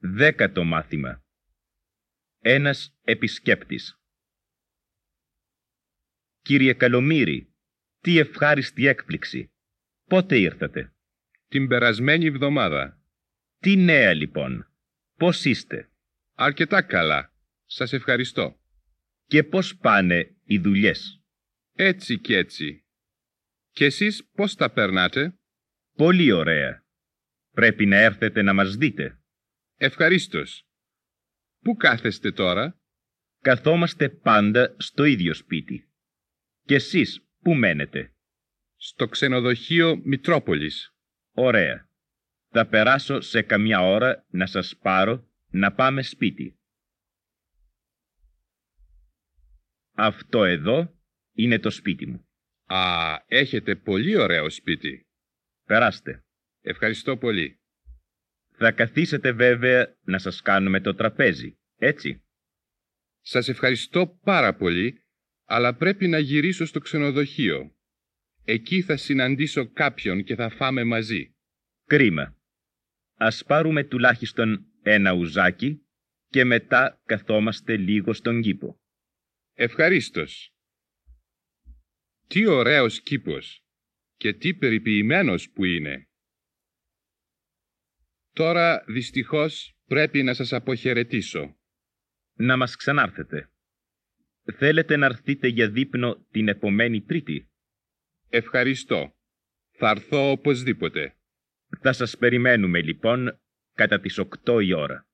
Δέκατο μάθημα. Ένας επισκέπτης. Κύριε Καλομύρη, τι ευχάριστη έκπληξη. Πότε ήρθατε; Την περασμένη εβδομάδα. Τι νέα λοιπόν. Πώς είστε; Αρκετά καλά. Σας ευχαριστώ. Και πώς πάνε οι δουλειές; Έτσι κι έτσι. Και εσείς πώς τα περνάτε; Πολύ ωραία. Πρέπει να έρθετε να μας δείτε. Ευχαρίστως. Πού κάθεστε τώρα; Καθόμαστε πάντα στο ίδιο σπίτι. Και εσείς πού μένετε; Στο ξενοδοχείο Μητρόπολης. Ωραία. Θα περάσω σε καμιά ώρα να σας πάρω να πάμε σπίτι. Αυτό εδώ είναι το σπίτι μου. Α, έχετε πολύ ωραίο σπίτι. Περάστε. Ευχαριστώ πολύ. Θα καθίσετε βέβαια να σας κάνουμε το τραπέζι, έτσι; Σας ευχαριστώ πάρα πολύ, αλλά πρέπει να γυρίσω στο ξενοδοχείο. Εκεί θα συναντήσω κάποιον και θα φάμε μαζί. Κρίμα. Ας πάρουμε τουλάχιστον ένα ουζάκι και μετά καθόμαστε λίγο στον κήπο. Ευχαρίστως. Τι ωραίος κήπος και τι περιποιημένος που είναι. Τώρα δυστυχώς πρέπει να σας αποχαιρετήσω. Να μας ξανάρθετε. Θέλετε να έρθετε για δείπνο την επομένη Τρίτη; Ευχαριστώ. Θα έρθω οπωσδήποτε. Θα σας περιμένουμε λοιπόν κατά τις 8 η ώρα.